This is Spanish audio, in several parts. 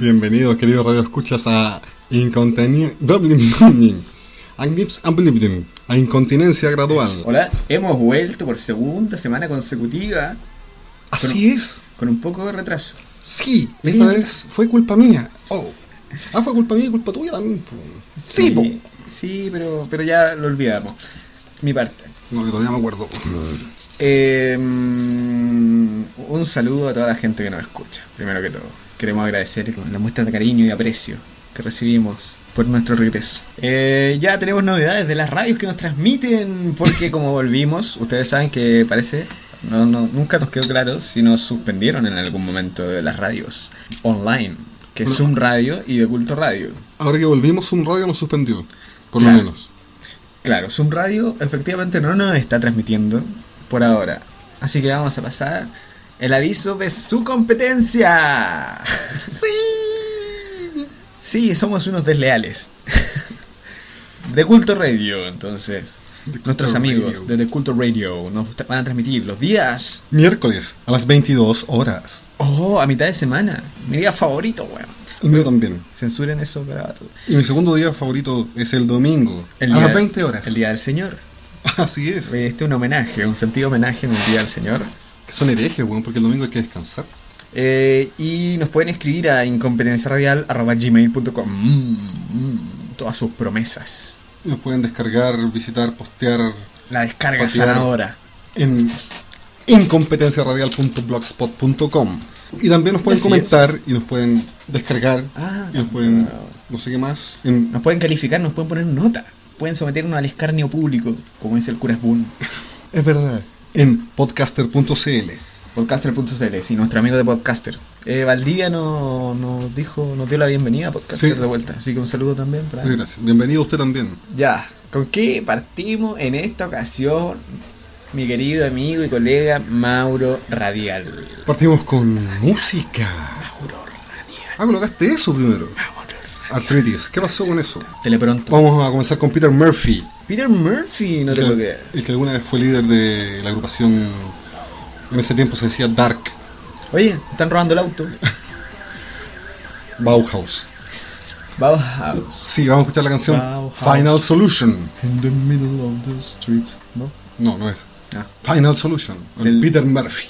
Bienvenidos, queridos Radio Escuchas, a Incontinencia. A Incontinencia Gradual. Hola, hemos vuelto por segunda semana consecutiva Así es. con un poco de retraso. Sí, esta vez fue culpa mía. Oh. Ah, fue culpa mía y culpa tuya también. Sí, po. Sí, pero, pero ya lo olvidamos. Mi parte. No, que todavía me acuerdo. Eh, mm, un saludo a toda la gente que nos escucha, primero que todo. Queremos agradecer la muestra de cariño y aprecio que recibimos por nuestro regreso. Eh, ya tenemos novedades de las radios que nos transmiten, porque como volvimos, ustedes saben que parece, no, no, nunca nos quedó claro si nos suspendieron en algún momento de las radios online, que es. Zoom Radio y de Culto Radio. Ahora que volvimos, un radio nos suspendió. Por Claro. lo menos. Claro, Zoom Radio efectivamente no nos está transmitiendo por ahora. Así que vamos a pasar el aviso de su competencia. Sí. Sí, somos unos desleales. De Culto Radio, entonces. Nuestros amigos Radio. de The Culto Radio nos van a transmitir los días. Miércoles a las 22 horas. Oh, a mitad de semana. Mi día favorito, weón. El mío también. Censuren eso, garabato. Y mi segundo día favorito es el domingo. El a día- las 20 horas. El día del Señor. Así es. Este es un homenaje, un sentido homenaje en el día del Señor. Que son herejes, weón, porque el domingo hay que descansar. Eh, y nos pueden escribir a incompetenciaradial.gmail.com mm, mm, Todas sus promesas. Nos pueden descargar, visitar, postear La descarga sanadora. en incompetenciaradial.blogspot.com y también nos pueden Así comentar y nos pueden descargar Ah, y nos pueden no sé qué más en Nos pueden calificar, nos pueden poner nota. Pueden someternos al escarnio público, como dice el cura Boone. es verdad en podcaster.cl Podcaster.cl, sí, nuestro amigo de Podcaster. Eh, Valdivia nos, nos dijo, nos dio la bienvenida a Podcaster Sí. de vuelta. Así que un saludo también para gracias bienvenido usted también Ya, ¿con qué partimos en esta ocasión, mi querido amigo y colega Mauro Radial? partimos con música Mauro Radial. ah colocaste eso primero Mauro Radial. artritis ¿qué pasó con eso? Telepronto. vamos a comenzar con Peter Murphy Peter Murphy, no te el, creer. el que alguna vez fue líder de la agrupación en ese tiempo se decía Dark Oye, están robando el auto. Bauhaus Bauhaus. sí vamos a escuchar la canción Bauhaus. Final Solution In the middle of the street. ¿No? no no es Ah. Final Solution, Del- Peter Murphy.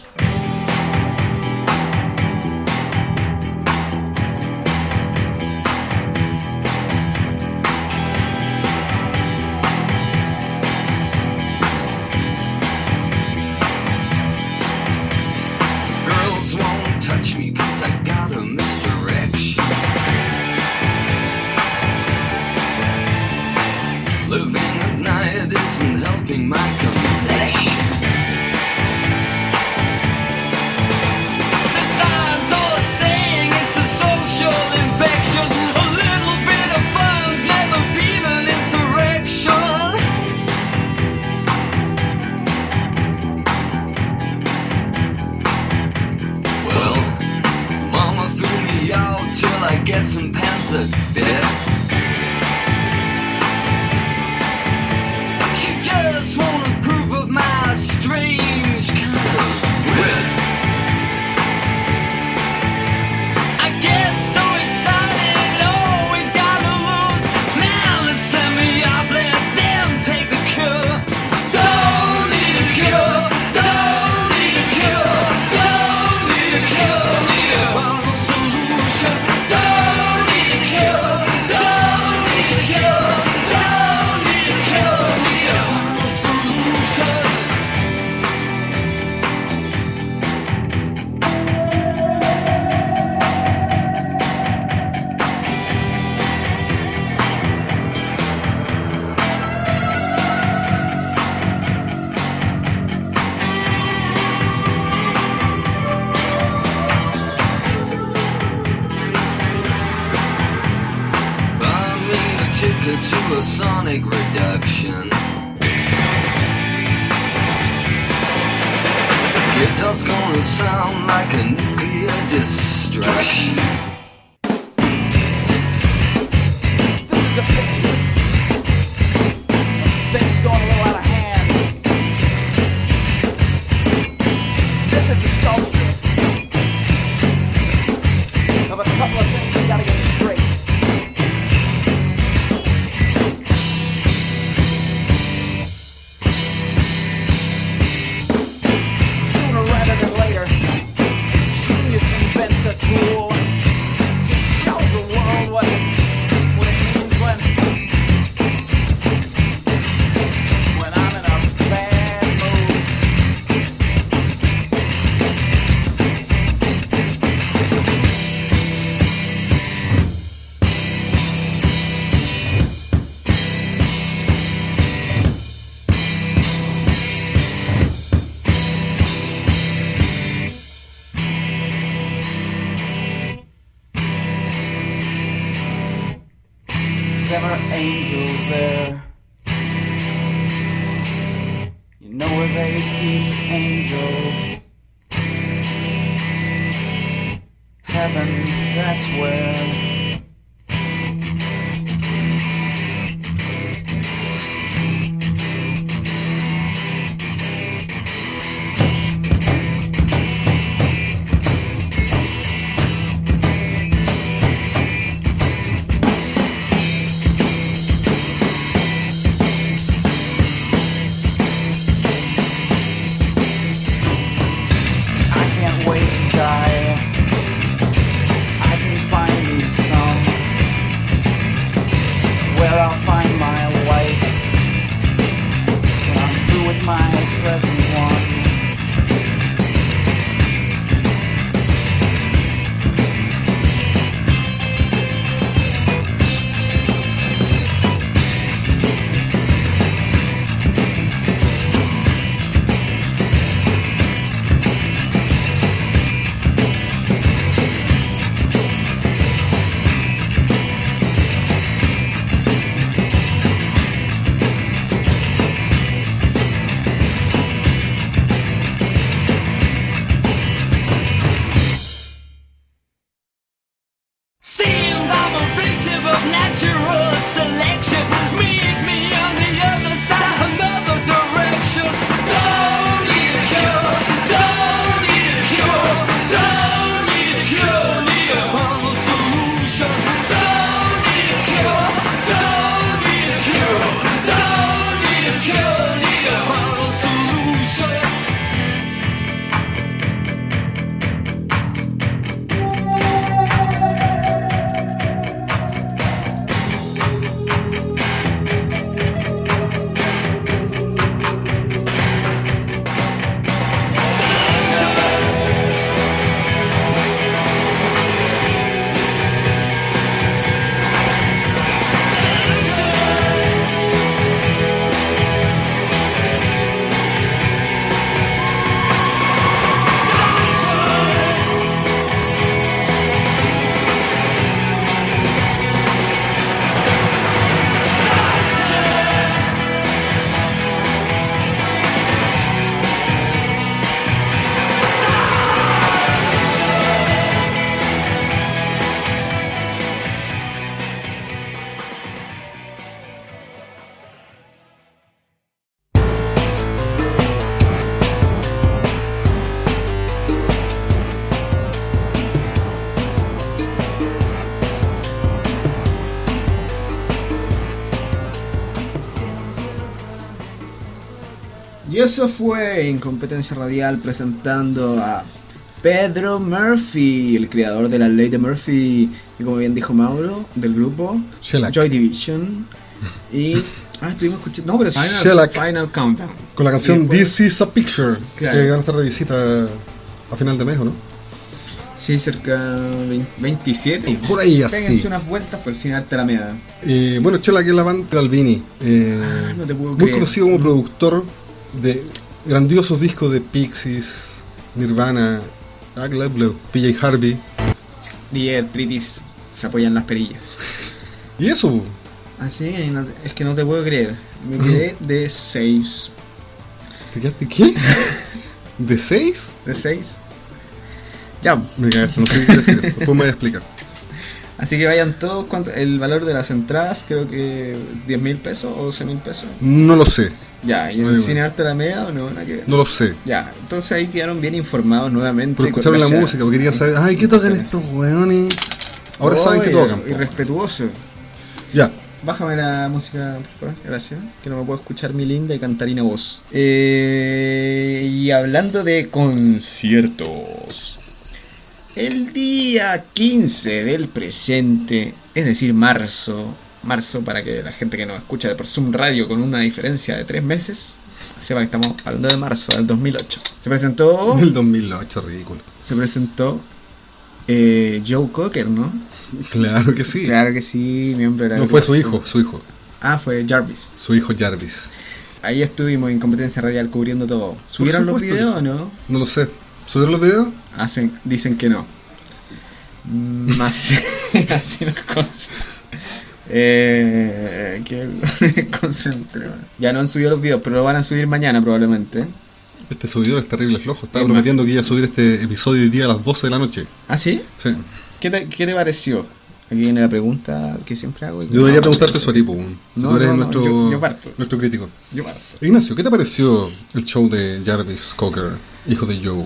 Eso fue Incompetencia Radial presentando a Pedro Murphy, el creador de la ley de Murphy, y como bien dijo Mauro, del grupo Shellac. Joy Division. Y. Ah, estuvimos escuchando. No, pero Final, Shellac. Final Countdown. Con la canción después- This is a Picture, Claro. que van a estar de visita a final de mes, ¿o no? Sí, cerca de 27. Por ahí así. Péguense unas vueltas por el cine Arte Alameda. Eh, bueno, que es la banda de Albini. eh, Ah, no te puedo muy creer. conocido como productor de grandiosos discos de Pixies, Nirvana, Agla, PJ Harvey. DJ Artritis se apoyan las perillas. Y eso, Ah, sí, no te- es que no te puedo creer. Me quedé de 6. ¿te quedaste qué? ¿De 6? ¿De 6? Ya, Me cagaste, no sé qué decir eso. Después me voy a explicar. así que vayan todos. ¿cuánto- El valor de las entradas, creo que 10 mil pesos o 12 mil pesos. No lo sé, Ya, ¿y en el bueno. cine Arte Alameda o no? Nada que ver. no lo sé. Ya, entonces ahí quedaron bien informados nuevamente. Pero escucharon la música, porque querían saber, ay, ¿qué tocan estos weones? Ahora saben que tocan. Irrespetuoso. Ya, Bájame la música, por favor, gracias. Que no me puedo escuchar mi linda y cantarina voz. Eh, y hablando de conciertos. El día 15 del presente, es decir, marzo. Marzo, para que la gente que nos escucha de por Zoom Radio con una diferencia de tres meses, sepa que estamos hablando de marzo del 2008. Se presentó. el 2008, ridículo. Se presentó eh, Joe Cocker, ¿no? Claro que sí. Claro que sí, miembro de la No fue su hijo, su hijo. Ah, fue Jarvis. Su hijo Jarvis. Ahí estuvimos en competencia radial cubriendo todo. ¿Subieron los videos o no? No lo sé. ¿Subieron los videos? Hacen, dicen que no. Mm, Más así las cosas. Eh, que concentre. Ya no han subido los videos, pero lo van a subir mañana probablemente. Este subidor es terrible flojo. Estaba Es más- prometiendo que iba a subir este episodio hoy día a las 12 de la noche. ¿Ah, sí? Sí. ¿Qué te, qué te pareció? Aquí viene la pregunta que siempre hago. y- Yo debería preguntarte eso a ti. Si No, tú eres no, nuestro, yo- yo parto. nuestro crítico. Yo parto. Ignacio, ¿qué te pareció el show de Jarvis Cocker, hijo de Joe?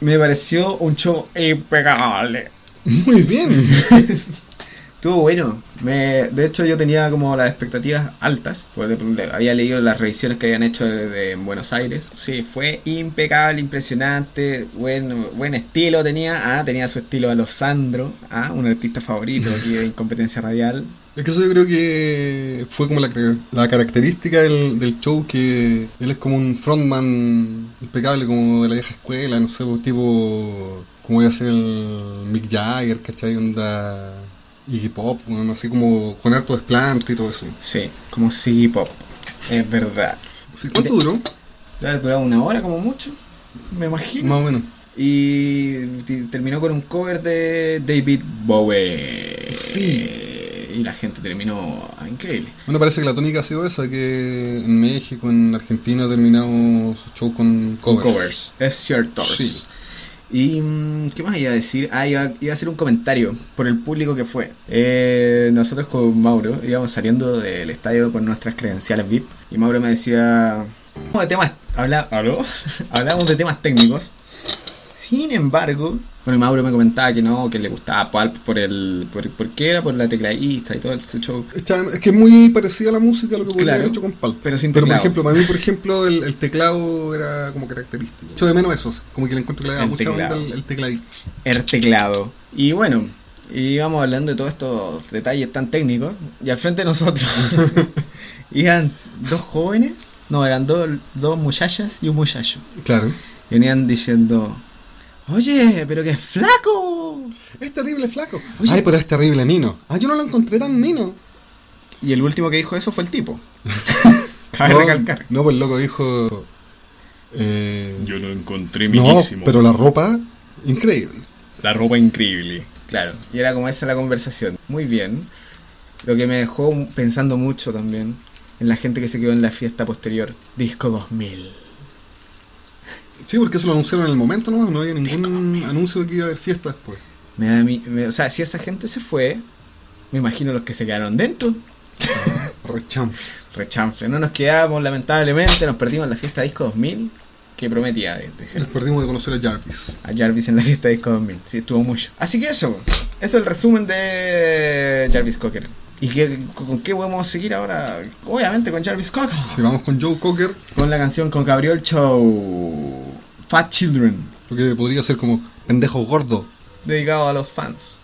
Me pareció un show impecable. Muy bien. Bueno. Me, de hecho, yo tenía como las expectativas altas. Porque había leído las revisiones que habían hecho desde Buenos Aires. Sí, fue impecable, impresionante. Buen, buen estilo tenía. Ah, tenía su estilo a los Sandro. Ah, un artista favorito aquí de Incompetencia Radial. Es que eso yo creo que fue como la, característica del, show, que él es como un frontman impecable, como de la vieja escuela, no sé, tipo, como voy a ser el Mick Jagger, ¿cachai? Onda Iggy Pop, bueno, así como con harto desplante y todo eso. Sí, como Siggy Pop. Es verdad. Sí, ¿Cuánto duró? Debe haber durado una hora como mucho. Me imagino. Más o menos. Y terminó con un cover de David Bowie. Sí. Y la gente terminó ah, increíble. Bueno, parece que la tónica ha sido esa, que en México, en Argentina terminamos su show con Con covers. covers. Es Tours. Sí. Y mm, ¿qué más iba a decir? Ah, iba, iba a hacer un comentario por el público que fue. Eh, nosotros con Mauro íbamos saliendo del estadio con nuestras credenciales VIP. Y Mauro me decía. "Hablamos de temas. Habla, ¿Aló? Hablábamos de temas técnicos. Sin embargo, bueno, Mauro me comentaba que no, que le gustaba Pulp por el. Por, ¿por qué era? Por la tecladista y todo ese show. Es que es muy parecida a la música a lo que podría Claro, haber hecho con Pulp. pero sin Pero por teclado. ejemplo, para mí, por ejemplo, el, el teclado era como característico. Yo de menos esos, como que le encuentro que le da El mucha teclado. onda el, el tecladito. el teclado. Y bueno, íbamos hablando de todos estos detalles tan técnicos. Y al frente de nosotros iban dos jóvenes, no, eran dos, dos muchachas y un muchacho. Claro. Y venían diciendo: Oye, pero que flaco. Es terrible flaco. Oye. Ay, pero es terrible mino. Ah, yo no lo encontré tan mino. Y el último que dijo eso fue el tipo. Cabe no, recalcar. no, pues el loco dijo. eh, Yo lo encontré no, pero la ropa, increíble. La ropa increíble. Claro. Y era como esa la conversación. Muy bien. Lo que me dejó pensando mucho también en la gente que se quedó en la fiesta posterior. Disco 2000. Sí, porque eso lo anunciaron en el momento nomás, no había ningún anuncio de que iba a haber fiesta después. Me da mí- me- o sea, si esa gente se fue, me imagino los que se quedaron dentro. Recham. Rechanfle. No nos quedamos, lamentablemente, nos perdimos la fiesta Disco 2000, que prometía de, de- Nos perdimos de conocer a Jarvis. a Jarvis en la fiesta Disco 2000. Sí, estuvo mucho. Así que eso, eso es el resumen de Jarvis Cocker. ¿Y qué, con qué podemos seguir ahora? Obviamente con Jarvis Cocker. Si vamos con Joe Cocker, Con la canción con Gabriel Show. Fat Children. lo que podría ser como pendejo gordo. Dedicado a los fans.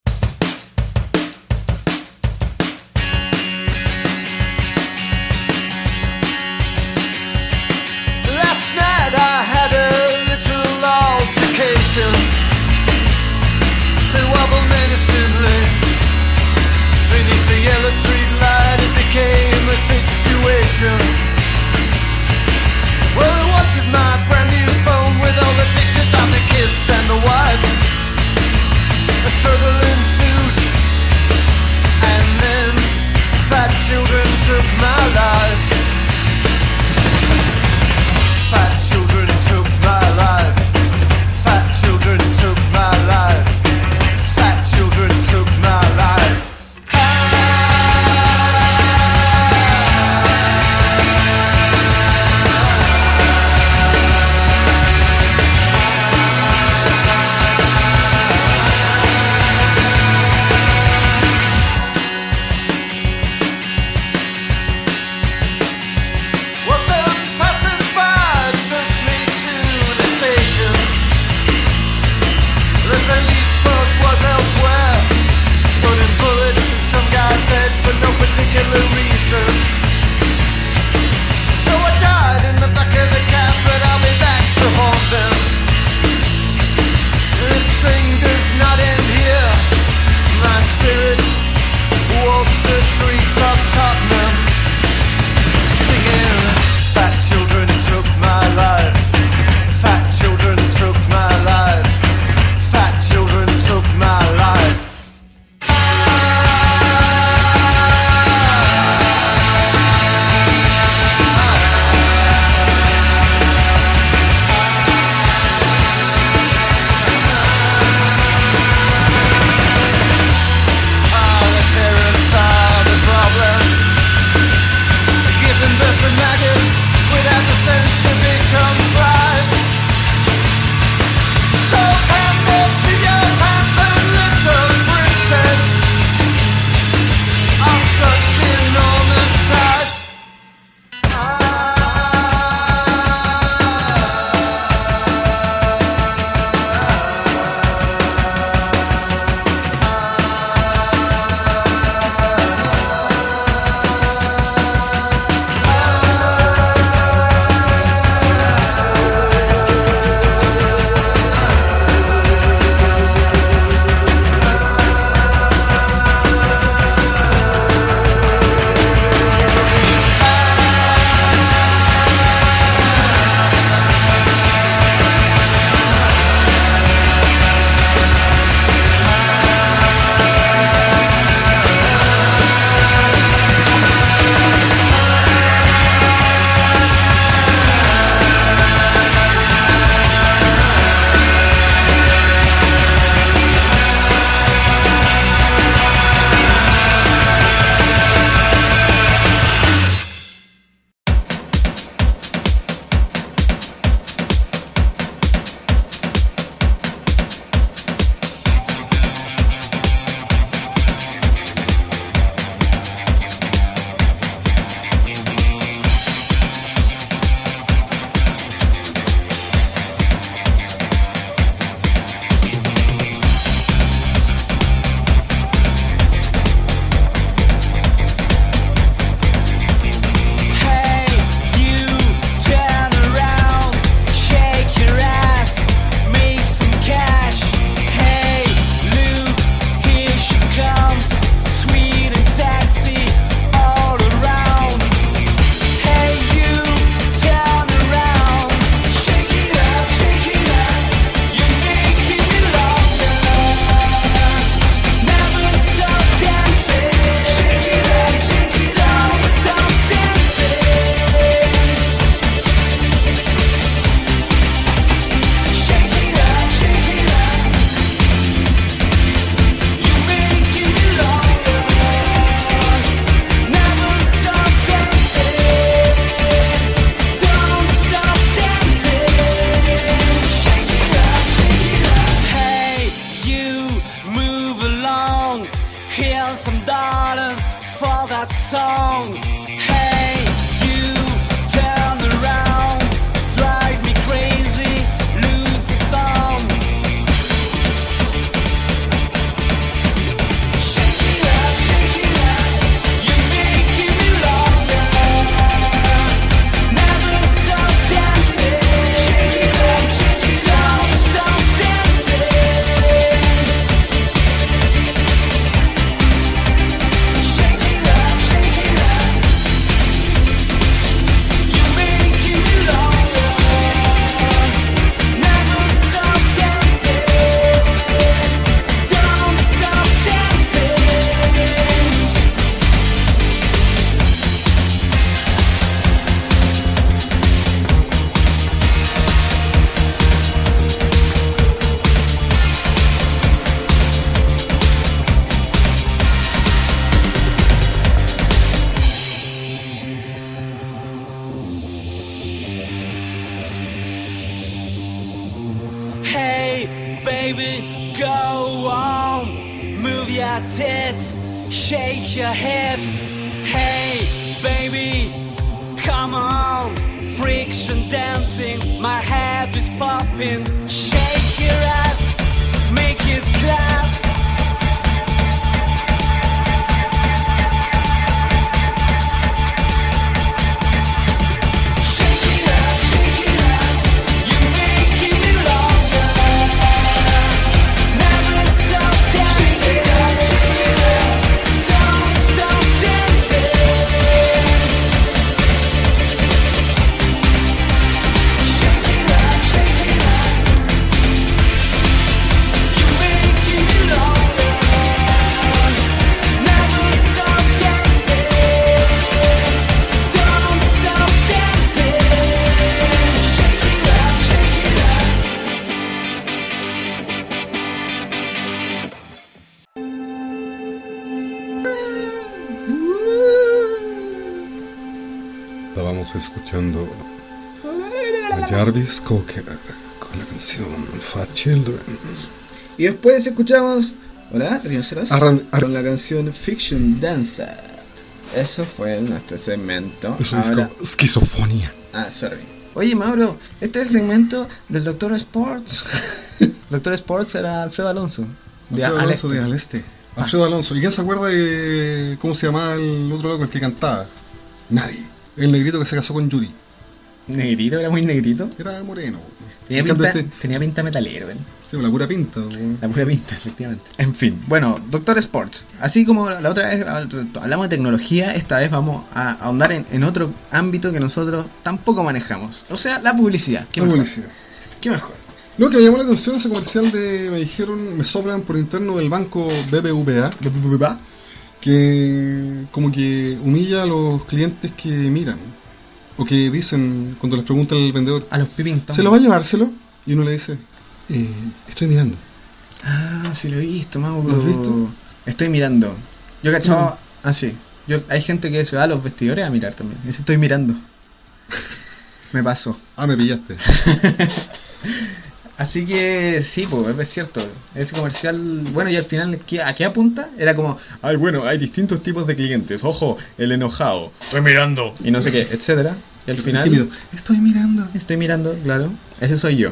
Situation. Well, they wanted my brand new phone with all the pictures of the kids and the wife. A struggle ensued, and then fat children took my Fat Children. Y después escuchamos. Hola, Rinoceros. Con la canción Fiction Dancer. Eso fue nuestro segmento. Es Ahora- esco- esquizofonía. Ah, sorry. Oye, Mauro, este es el segmento del Doctor Sports. Doctor Sports era Alfredo Alonso. De Alfredo Alonso Aleste. de Aleste. Alfredo Alonso. ¿Y quién se acuerda de cómo se llamaba el otro loco, el que cantaba? Nadie. El negrito que se casó con Yuri. Negrito, era muy negrito. Era moreno. Tenía pinta, este- tenía pinta metalero, ¿ven? sí, la pura pinta. La pura pinta, efectivamente. En fin, bueno, Doctor Sports. Así como la otra vez hablamos de tecnología, esta vez vamos a ahondar en, en otro ámbito que nosotros tampoco manejamos. O sea, la publicidad. ¿Qué La mejor? publicidad. ¿Qué mejor? Lo que me llamó la atención ese comercial de, me dijeron, me sobran por interno del banco BBVA, que como que humilla a los clientes que miran, o que dicen cuando les pregunta el vendedor, A los piping ¿se lo va a llevárselo? Y uno le dice, "Eh, estoy mirando. Ah, sí lo he visto, Mauro. ¿Lo has visto? Estoy mirando. Yo cachaba. Ah, sí. Yo, hay gente que se va a los vestidores a mirar también. Dice, estoy mirando. Me pasó. Ah, me pillaste. Así que sí, pues es cierto. Ese comercial, bueno, y al final, ¿qué- ¿a qué apunta? Era como, ay, bueno, hay distintos tipos de clientes. Ojo, el enojado. Estoy mirando. Y no sé qué, etcétera. Y al final, tímido, estoy mirando. estoy mirando, claro. Ese soy yo.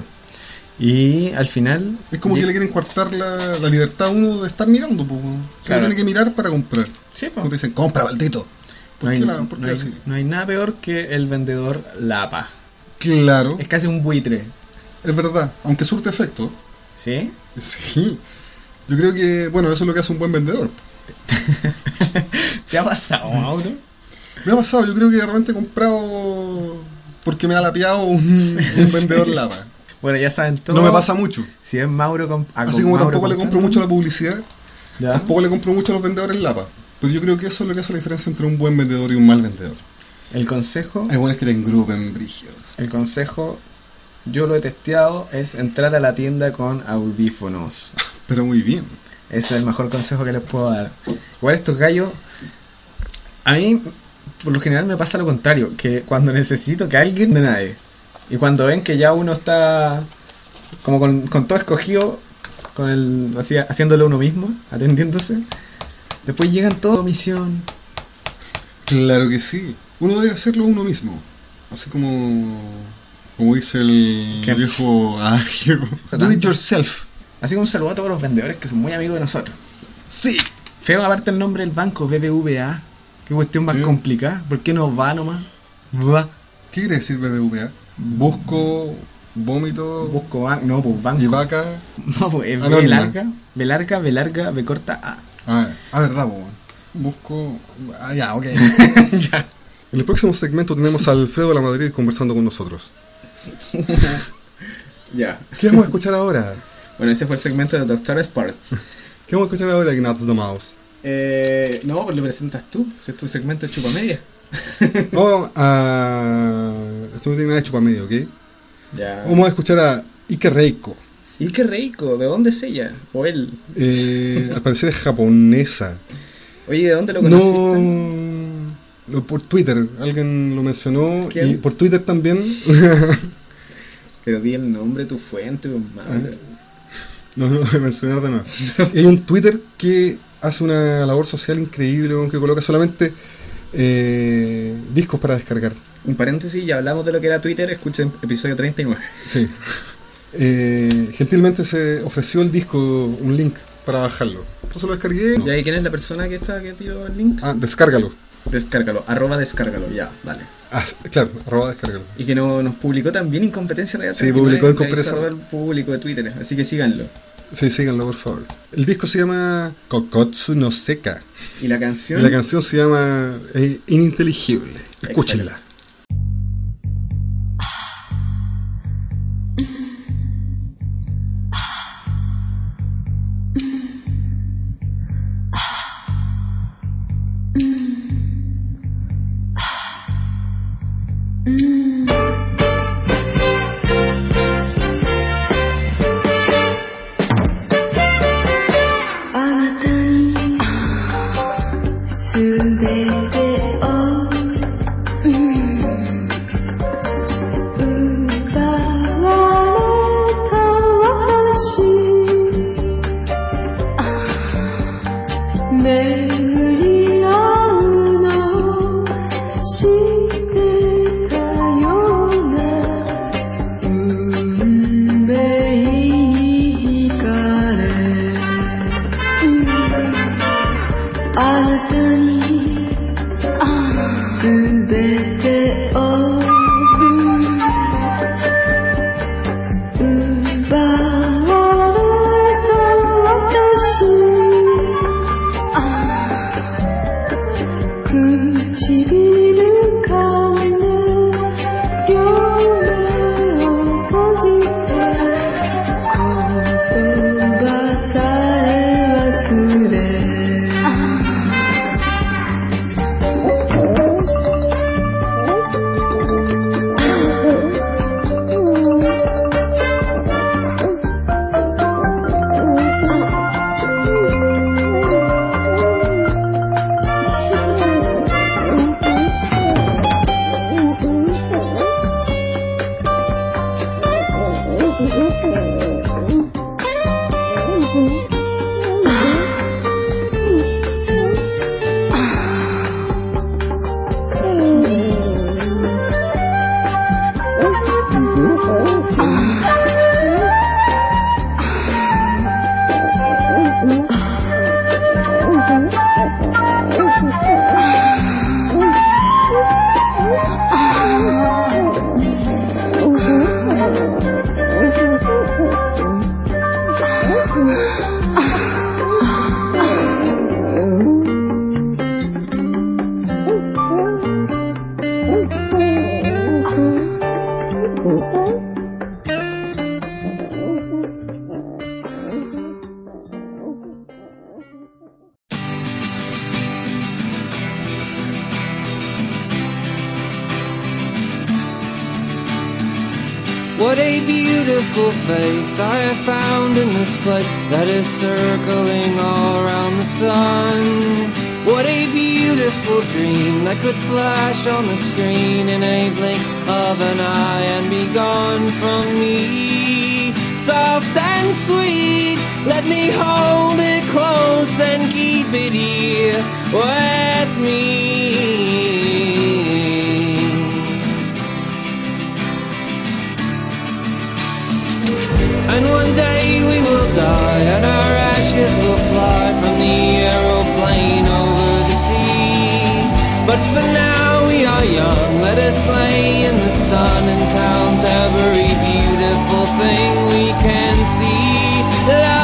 Y al final. Es como que le quieren coartar la, la libertad a uno de estar mirando, pues. Claro. tiene que mirar para comprar. Sí, pues. Te dicen, compra, maldito. ¿Por No hay, qué, la- por qué no hay- así? no hay nada peor que el vendedor lapa. Claro, Es casi un buitre. Es verdad. Aunque surte efecto. ¿Sí? Sí. Yo creo que, bueno, eso es lo que hace un buen vendedor. ¿Te ha pasado, Mauro? Me ha pasado, yo creo que de repente he comprado porque me ha lapeado un, un vendedor lapa. Bueno, ya saben todo. No me pasa mucho. Si es Mauro. a Así con como Mauro tampoco le compro mucho a la publicidad, ¿ya? tampoco le compro mucho a los vendedores lapa. Pero yo creo que eso es lo que hace la diferencia entre un buen vendedor y un mal vendedor. El consejo. Hay buenos que te engrupen brígidos. El consejo. Yo lo he testeado. Es entrar a la tienda con audífonos. Pero muy bien. Ese es el mejor consejo que les puedo dar. Igual estos gallos. A mí, por lo general, me pasa lo contrario. Que cuando necesito que alguien de nadie. Y cuando ven que ya uno está como con, con todo escogido, con el, así, haciéndolo uno mismo, atendiéndose. Después llegan toda comisión. Claro que sí. Uno debe hacerlo uno mismo. Así como. Como dice el ¿Qué? viejo adagio. Do it yourself. Así que un saludo a todos los vendedores que son muy amigos de nosotros. Sí. Feo aparte el nombre del banco, BBVA. Qué cuestión más Sí. complicada. ¿Por qué no va nomás? Va. ¿Qué quiere decir BBVA? Busco, vómito Busco banco. No, pues banco. y vaca. No, pues es B Anónima. larga, B larga, B larga, B corta, A. Ah, ah, verdad, weón. Busco. Ah, ya, ok. ya. En el próximo segmento tenemos a Alfredo de la Madrid conversando con nosotros. Ya. ¿Qué vamos a escuchar ahora? Bueno, ese fue el segmento de Doctor Sports. ¿Qué vamos a escuchar ahora, Ignaz the Mouse? Eh, no, pues lo presentas tú. Si es tu segmento de chupamedia. Vamos a. Esto no tiene nada de chupamedio, ¿ok? Ya. Vamos a escuchar a Ike Reiko. Qué rico, ¿de dónde es ella? O él. Eh, al parecer es japonesa. Oye, ¿de dónde lo conociste? No. Lo, por Twitter, alguien lo mencionó. ¿Quién? Y por Twitter también. Pero di el nombre de tu fuente, pues, madre. no, no lo voy a mencionar de nuevo. Y hay un Twitter que hace una labor social increíble, que coloca solamente eh, discos para descargar. Un paréntesis, ya hablamos de lo que era Twitter, escuchen episodio 39. Sí. Eh, gentilmente se ofreció el disco, un link para bajarlo. Entonces lo descargué. ¿Y ahí quién es la persona que está que tiró el link? Ah, descárgalo. Descárgalo, arroba descárgalo, ya, dale. Ah, claro, arroba descárgalo. Y que no, nos publicó también Incompetencia Real. Sí, publicó Incompetencia avisó al público de Twitter, así que síganlo. Sí, síganlo por favor. El disco se llama Kokotsu no Seka. Y la Y canción. la canción se llama eh, Ininteligible. Escúchenla. What a beautiful face I have found in this place that is circling all around the sun. What a beautiful dream that could flash on the screen in a blink of an eye and be gone from me. Soft and sweet, let me hold it close and keep it here with me. And one day we will die, and our ashes will fly from the aeroplane over the sea. But for now we are young, let us lay in the sun and count every beautiful thing we can see.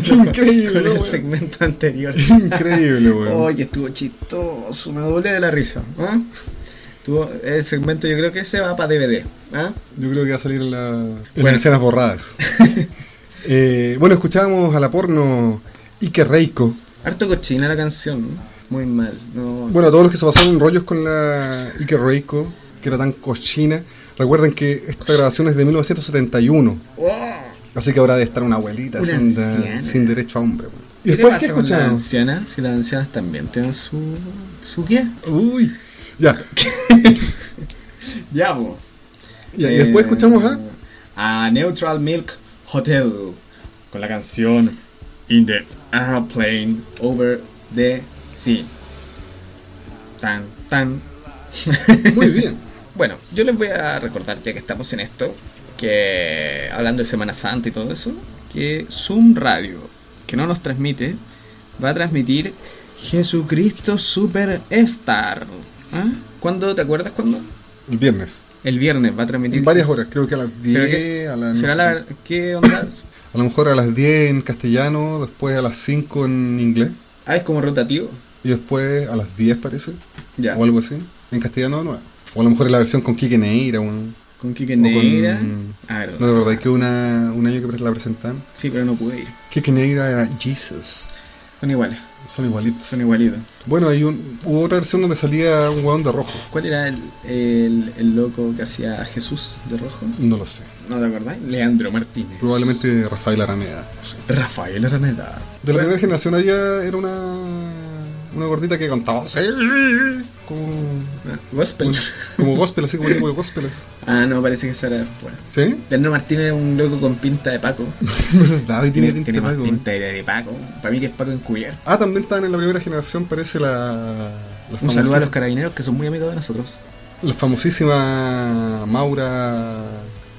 Con- Increíble, con el segmento anterior. Increíble, weón. Oye, estuvo chistoso, me doblé de la risa. ¿ah? Estuvo- el segmento yo creo que se va para DVD. ¿ah? Yo creo que va a salir en, la, en Bueno. las escenas borradas. Eh, bueno, escuchábamos a la porno Ike Reiko. Harto cochina la canción, ¿no? muy mal. No, Bueno, a todos los que se pasaron rollos con la Ike Reiko, que era tan cochina, recuerden que esta grabación es de 1971. ¡Oh! Así que ahora debe estar una abuelita Una sin, de- anciana. sin derecho a hombre. weón. ¿Y ¿Qué le después qué las escuchamos? ancianas? Si las ancianas también tienen su... ¿Su qué? Uy, ya. Ya, po. ya, y después escuchamos a. a Neutral Milk Hotel con la canción In the Airplane Over the Sea. Tan, tan. Muy bien. Bueno, yo les voy a recordar, ya que estamos en esto, que hablando de Semana Santa y todo eso, que Zoom Radio, que no nos transmite, va a transmitir Jesucristo Superstar. ¿Ah? ¿Cuándo? ¿Te acuerdas cuándo? El viernes. El viernes va a transmitir. En varias horas, creo que a las ¿Pero 10. qué? A las, ¿Será no sé. la, qué onda? A lo mejor a las 10 en castellano, después a las 5 en inglés. Ah, es como rotativo. Y después a las 10 parece. Ya. O algo así. En castellano no. O a lo mejor es la versión con Kike Neira. Con Kike O con- Neira. Ah, verdad. No, de verdad que una, un año que la presentan. Sí, pero no pude ir. Kike Neira era Jesus. Son iguales. Son igualitos. Son igualitos. Bueno, hay un, hubo otra versión donde salía un hueón de rojo. ¿Cuál era el, el, el loco que hacía a Jesús de rojo? No lo sé. ¿No te acordás? Leandro Martínez. Probablemente Rafael Araneda. no sé. Rafael Araneda. De la primera generación había era una una gordita que cantaba así, como Ah, Gospel. como gospel, así como tipo de gospeles. Ah, no, parece que será después. ¿Sí? Leandro Martínez es un loco con pinta de Paco. David tiene de Paco. pinta de, de Paco. Para mí que es Paco encubierto. Ah, también estaban en la primera generación, parece la. La, Un saludo a los carabineros que son muy amigos de nosotros. la famosísima Maura.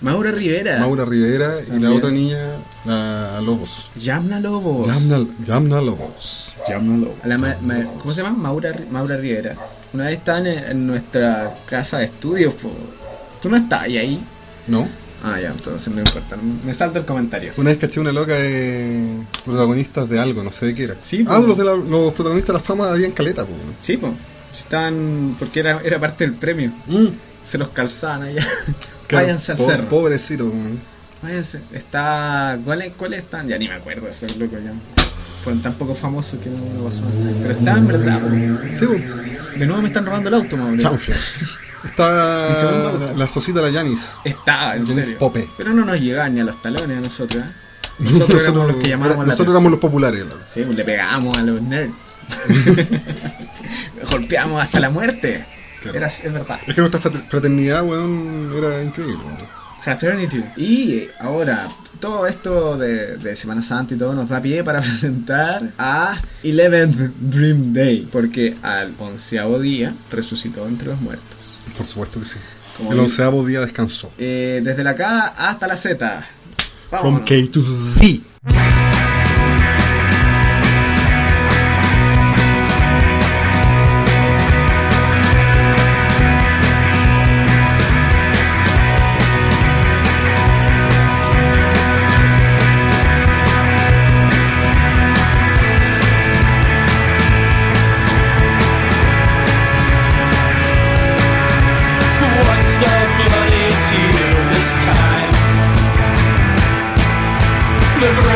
Maura Rivera. Maura Rivera y la otra niña, la Lobos. Yamna Lobos. Yamna, Yamna Lobos. Yamna Lobos. La ma- ma- ¿Cómo se llama? Maura, Maura Rivera. Una vez estaban en, en nuestra casa de estudios. ¿Tú no estabas ahí? ¿No? Ah, ya, entonces no importa. Me salto el comentario. Una vez caché una loca de protagonistas de algo, no sé de qué era. Sí, ah, los, de la- los protagonistas de la fama habían caleta, pues. Sí, pues. Estaban. Porque era, era parte del premio. Mm. Se los calzaban allá. Claro, Váyanse al po- cerro. Pobrecito. Váyanse. Está. ¿Cuáles cuáles están? Ya ni me acuerdo de esos locos ya. Fueron tan poco famosos que no me pasó nada. Pero estaban, ¿verdad? Sí. De nuevo me están robando el auto. Mi Está la, la socita la Yanis. Estaba, en Janis serio. Pope. Pero no nos llegaban ni a los talones a nosotros, ¿eh? Nosotros éramos los que llamábamos la nosotros éramos los populares. loco. Sí, pues le pegábamos a los nerds. Golpeamos hasta la muerte. Claro. Era, es verdad. Es que nuestra frater- fraternidad, weón, era increíble. weón. Fraternity. Y ahora, todo esto de, de Semana Santa y todo nos da pie para presentar a 11th Dream Day. Porque al onceavo día resucitó entre los muertos. Por supuesto que sí. Como El onceavo día descansó. eh, desde la K hasta la Z. From Vámonos. K to Z.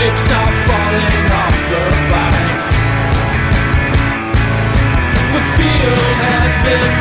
The are falling off the vine. The field has been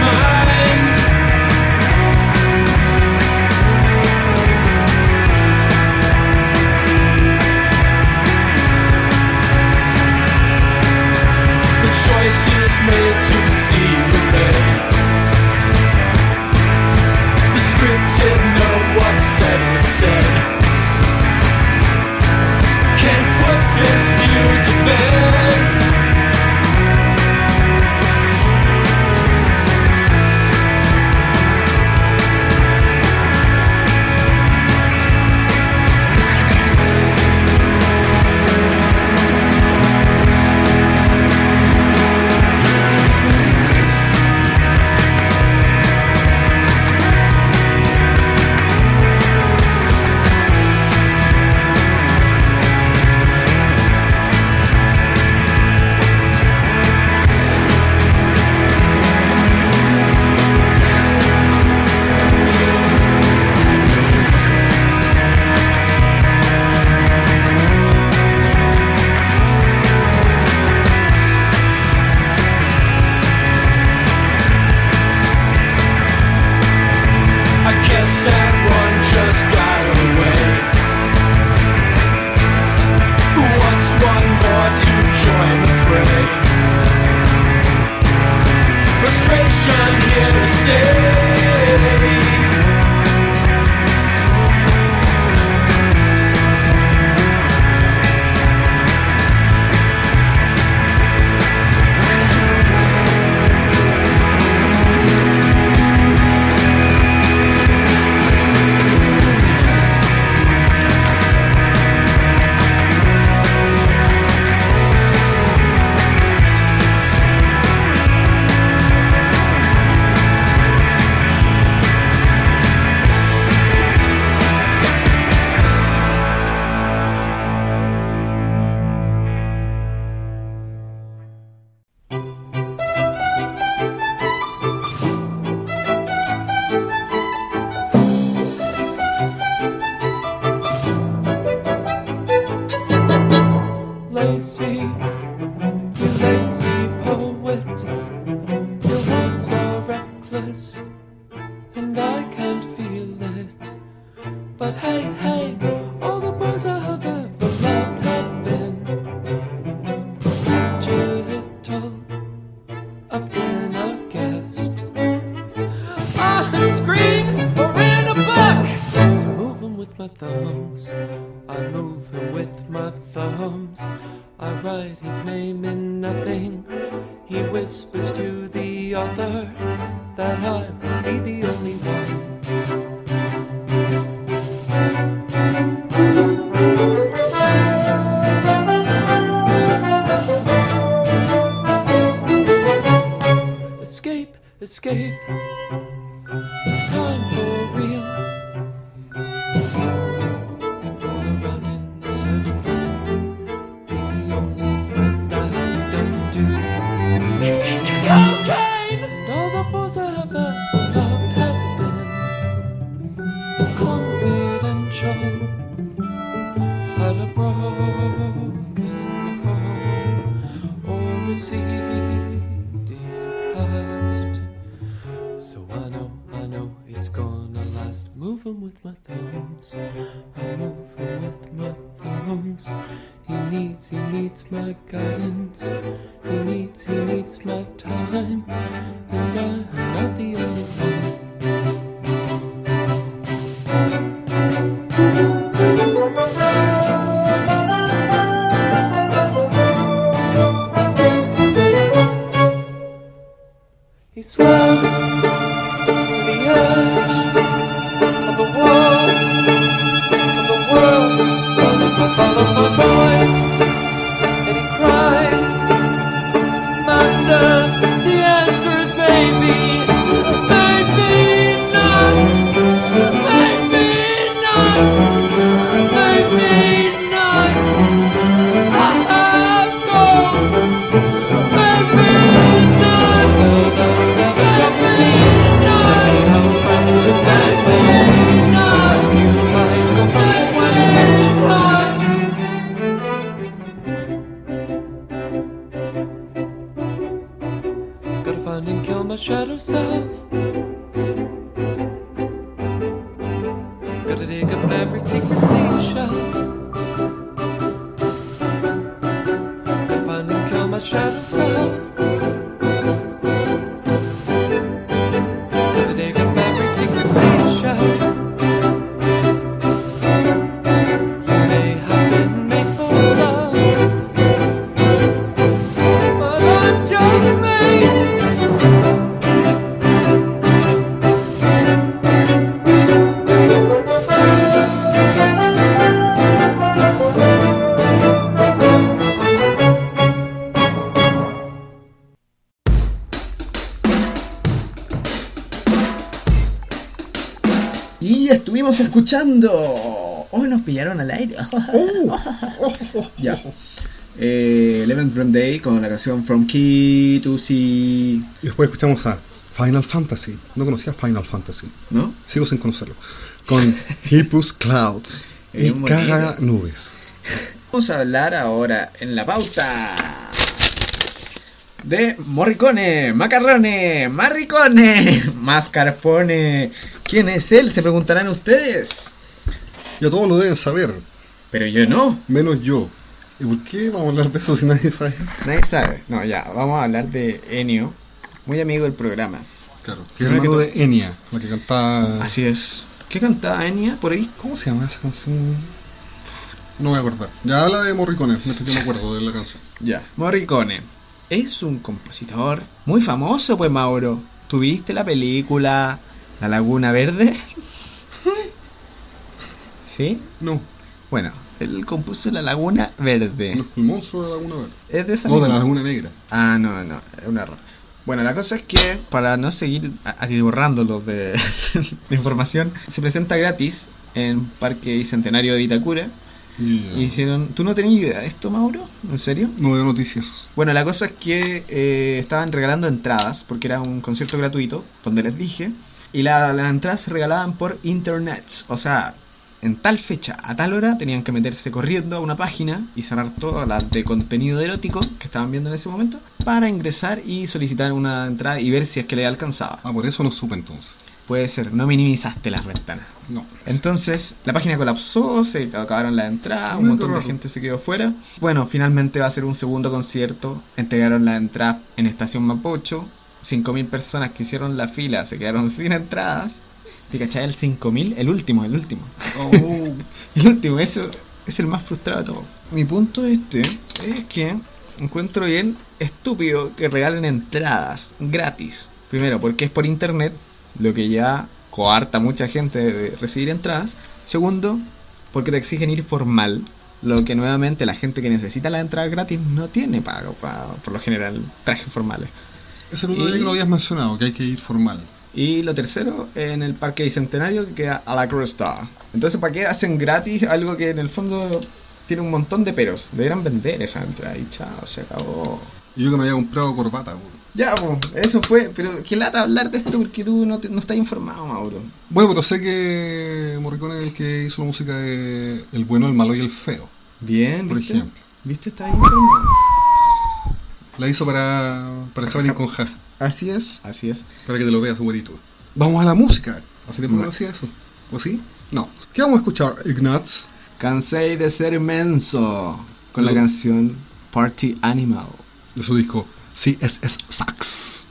my shadow self. Escuchando. Hoy nos pillaron al aire. ya. Eh, Eleventh Dream Day con la canción From Key to Sea. Y después escuchamos a Final Fantasy. No conocía Final Fantasy. ¿No? Sigo sin conocerlo. Con Hippus Clouds. Y caga nubes. Vamos a hablar ahora en la pauta de Morricone, Macarrone, Marricone, Mascarpone. ¿Quién es él? Se preguntarán ustedes. Ya todos lo deben saber. Pero yo no. Menos yo. ¿Y por qué vamos a hablar de eso si nadie sabe? Nadie sabe. No, ya, vamos a hablar de Enio, muy amigo del programa. Claro. Que es hermano de Enya, la que cantaba. Así es. ¿Qué cantaba Enya por ahí? ¿Cómo se llama esa canción? No me voy a acordar. Ya habla de Morricone, yo me acuerdo de la canción. Ya. Morricone es un compositor muy famoso, pues Mauro. ¿Tuviste la película La Laguna Verde? ¿Sí? No, Bueno, él compuso La Laguna Verde. el monstruo de la Laguna Verde. Es de esa No, de la Laguna Negra. Ah, no, no, es un error. Bueno, la cosa es que, para no seguir atiborrándolos de, de información, se presenta gratis en Parque Bicentenario de Vitacura. Hicieron... ¿Tú no tenías idea de esto, Mauro? ¿En serio? No veo noticias. Bueno, la cosa es que eh, estaban regalando entradas, porque era un concierto gratuito, donde les dije, y la- las entradas se regalaban por internet. O sea, en tal fecha, a tal hora, tenían que meterse corriendo a una página y cerrar todas las de contenido erótico que estaban viendo en ese momento, para ingresar y solicitar una entrada y ver si es que le alcanzaba. Ah, por eso no supe entonces. Puede ser, no minimizaste las ventanas. No. Entonces, la página colapsó, se acabaron las entradas, un montón de gente se quedó fuera. Bueno, finalmente va a ser un segundo concierto. Entregaron la entrada en Estación Mapocho. 5.000 personas que hicieron la fila se quedaron sin entradas. ¿Te cachai? El 5.000, el último, el último. Oh, El último, eso es el más frustrado de todo. Mi punto este es que encuentro bien estúpido que regalen entradas gratis. Primero, porque es por internet, lo que ya coarta a mucha gente de recibir entradas. Segundo, porque te exigen ir formal, lo que nuevamente la gente que necesita las entradas gratis no tiene pago, pa- por lo general, trajes formales. Es el Y- día que lo habías mencionado, que hay que ir formal. Y lo tercero, en el Parque Bicentenario, que queda a la cresta. Entonces, ¿para qué hacen gratis algo que en el fondo tiene un montón de peros? Deberían vender esa entrada y chao, se acabó. Yo que me había comprado corbata, weón. Ya, pues, eso fue. Pero qué lata hablar de esto porque tú no, te- no estás informado, Mauro. Bueno, pero sé que Morricone es el que hizo la música de El bueno, el malo y el feo, Bien, por ¿viste? ejemplo. ¿Viste? Estás informado. La hizo para, para Javelin con Ja, Así es, así es. para que te lo veas, güerito. Vamos a la música. ¿Hace tiempo que no hacía eso? ¿O sí? No. ¿Qué vamos a escuchar, Ignatz? Cansé de ser inmenso. Con la canción Party Animal. De su disco CSS sucks.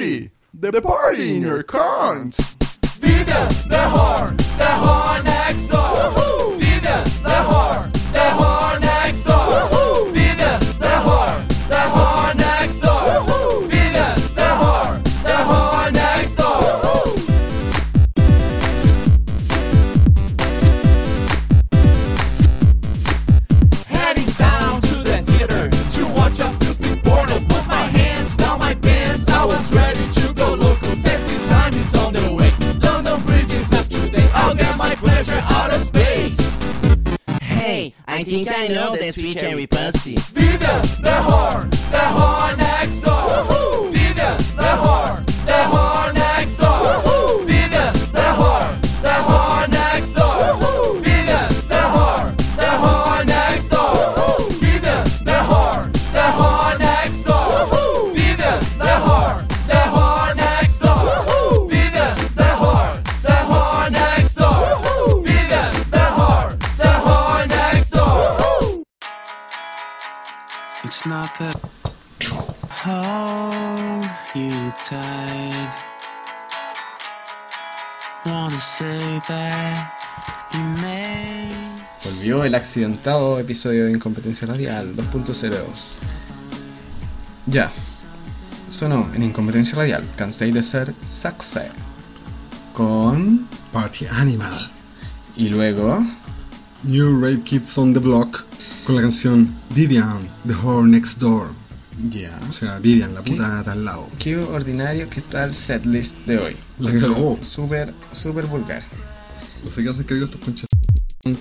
Party. The party in your cunt. Vida, the whore, the whore next door. cherry, cherry pussy. Accidentado episodio de Incompetencia Radial 2.0. Ya. Sonó en Incompetencia Radial. Cansé de ser Saxe. Con. Party Animal. Y luego. New Rape Kids on the Block. Con la canción Vivian, The Whore Next Door. Ya. O sea, Vivian, la puta de al lado. Qué ordinario que está el setlist de hoy. La cagó. Súper, súper vulgar. No sé qué hacen que digo estos conchas.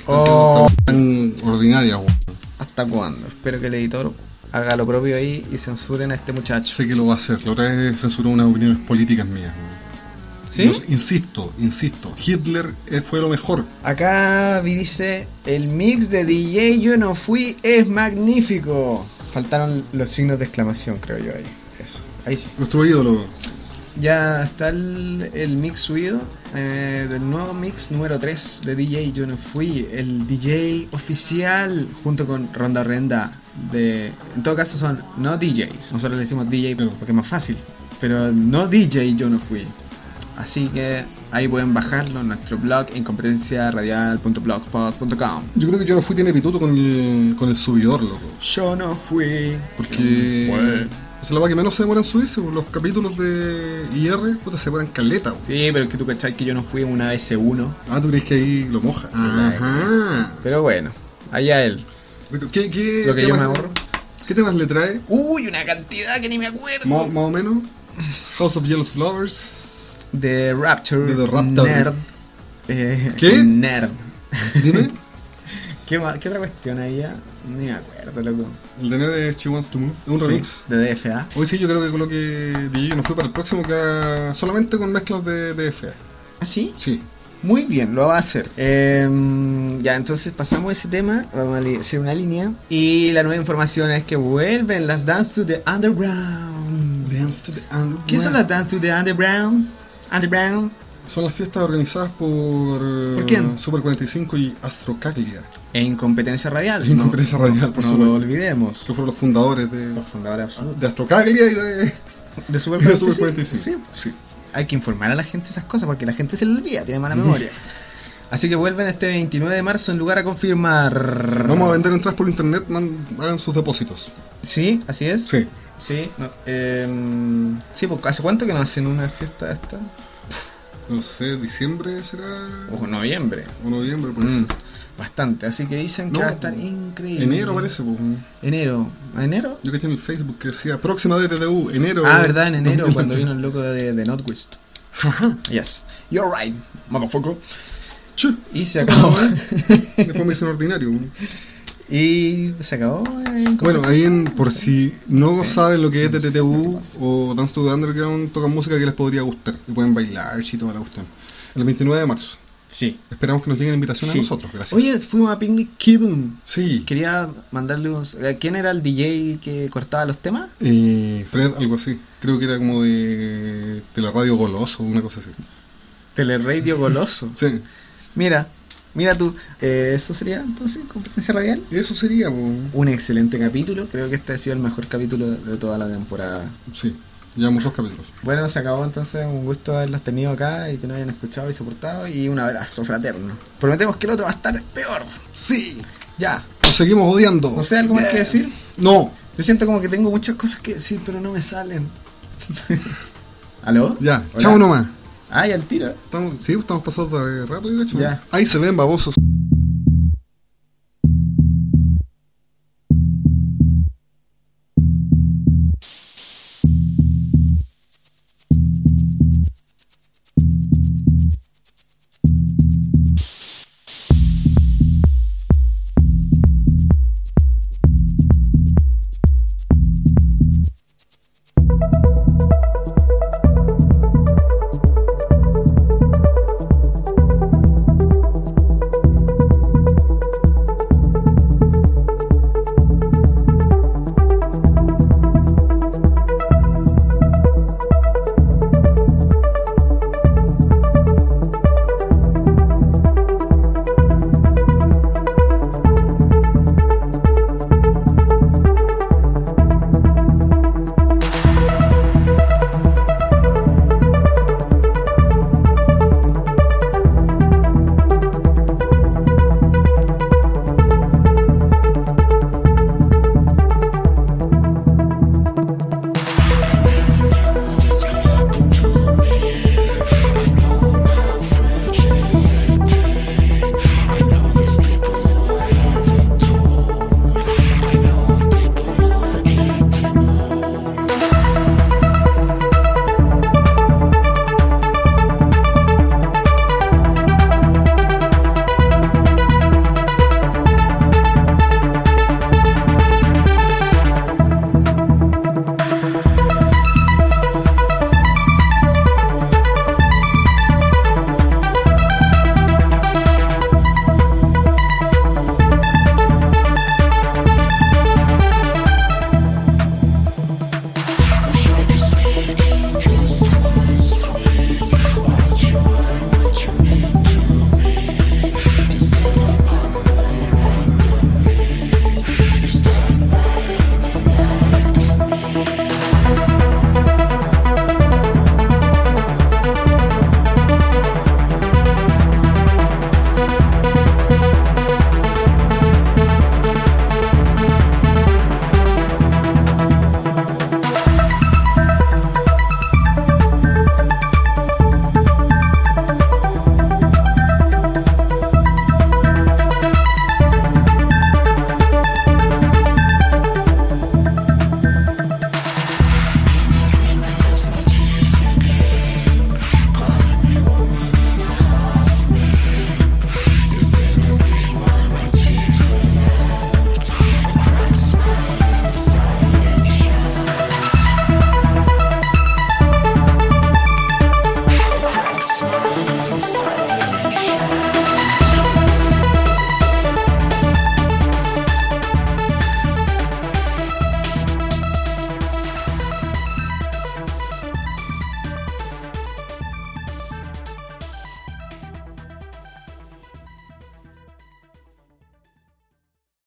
Oh. tan ordinaria, weón. ¿Hasta cuándo? Espero que el editor haga lo propio ahí y censuren a este muchacho. Sé que lo va a hacer. La otra vez censuró unas opiniones políticas mías. weón. ¿Sí? Insisto, insisto. Hitler eh, fue lo mejor. Acá dice, el mix de DJ Yo No Fui es magnífico. Faltaron los signos de exclamación, creo yo ahí. Eso, ahí sí. Nuestro ídolo. Ya está el, el mix subido eh, del nuevo mix número 3 de DJ Yo No Fui, el DJ oficial junto con Ronda Renda. De, en todo caso son no DJs, nosotros le decimos DJ porque es más fácil, pero no DJ Yo No Fui. Así que ahí pueden bajarlo en nuestro blog en competenciaradial.blogspot.com. Yo creo que yo no fui tiene pituto con el, con el subidor, loco. Yo no fui. Porque. Es la weá que menos se demora en subirse, pues, los capítulos de IR, puta, se demoran caleta, weón. Sí, pero es que tú cachai que yo no fui en una BC1. Ah, ¿tú crees que ahí lo moja? Ajá. Pero bueno, allá él. ¿Qué, qué Lo que yo me ahorro. ¿Qué temas le trae? Uy, una cantidad que ni me acuerdo. Más, más o menos. House of Jealous Lovers. De Rapture. De The Rapture. Nerd. Eh, ¿Qué? Nerd. Dime. ¿Qué, ¿Qué otra cuestión hay ya? Ni me acuerdo, loco. El de She Wants to Move. Es un Sí, remix. De DFA. Hoy sí, yo creo que coloque DJ no fue para el próximo que haga solamente con mezclas de, de FA. ¿Ah, sí? Sí. Muy bien, lo va a hacer. Em, ya, entonces pasamos ese tema. Vamos a hacer una línea. Y la nueva información es que vuelven las Dance to the Underground. Dance to the Underground. ¿Qué son las Dance to the Underground? Underground. Son las fiestas organizadas por, ¿Por quién? Super 45 y Astro Caglia, E incompetencia radial. En Incompetencia Radial, por no supuesto. lo olvidemos. que fueron los fundadores de, Los fundadores absolutos. de Astro Caglia y de, De Super y de 45. Super 45. Sí, sí. hay que informar a la gente esas cosas porque la gente se le olvida, tiene mala memoria. Así que vuelven este 29 de marzo en lugar a confirmar. Vamos a vender entradas por internet, man- hagan sus depósitos. Sí, así es. Sí. Sí, no, em, sí, pues ¿hace cuánto que no hacen una fiesta esta? No sé, diciembre será. Ojo, noviembre. O noviembre, por eso. Mm, bastante, así que dicen que No, va a estar increíble. Enero parece, pues. Enero. ¿A enero? Yo que en el Facebook que decía próxima DTDU, enero. Ah, verdad, en enero, 2008. cuando vino el loco de, de Notwist. Ajá. Yes. You're right, motherfucker. Y se acabó. Después me dicen ordinario. Y se acabó. eh, Bueno, ahí en, por si no Sí. saben lo que es pasa. o Dance to the Underground, tocan música que les podría gustar. Y pueden bailar y toda la cuestión. El 29 de marzo. Sí. Esperamos que nos lleguen invitaciones Sí. a nosotros. Gracias. Oye, fuimos a Picnic Kibun. Sí. Quería mandarle un... ¿a ¿Quién era el DJ que cortaba los temas? Eh, Fred, algo así. Creo que era como de, de la radio Goloso una cosa así. Teleradio Goloso. Sí. Mira, mira tú. Eh, eso sería entonces competencia radial. Eso sería. Un excelente capítulo. Creo que este ha sido el mejor capítulo de toda la temporada. Sí. Llevamos dos capítulos. Bueno, se acabó entonces. Un gusto haberlos tenido acá y que nos hayan escuchado y soportado. Y un abrazo fraterno. Prometemos que el otro va a estar peor. Sí. Ya. Nos seguimos odiando. No sé, ¿algo más que decir? No. Yo siento como que tengo muchas cosas que decir, pero no me salen. ¿Aló? Ya. Hola. Chao nomás. Ah, ya el tiro. Estamos, sí, estamos pasando de rato, de hecho. Ya. Ahí se ven babosos.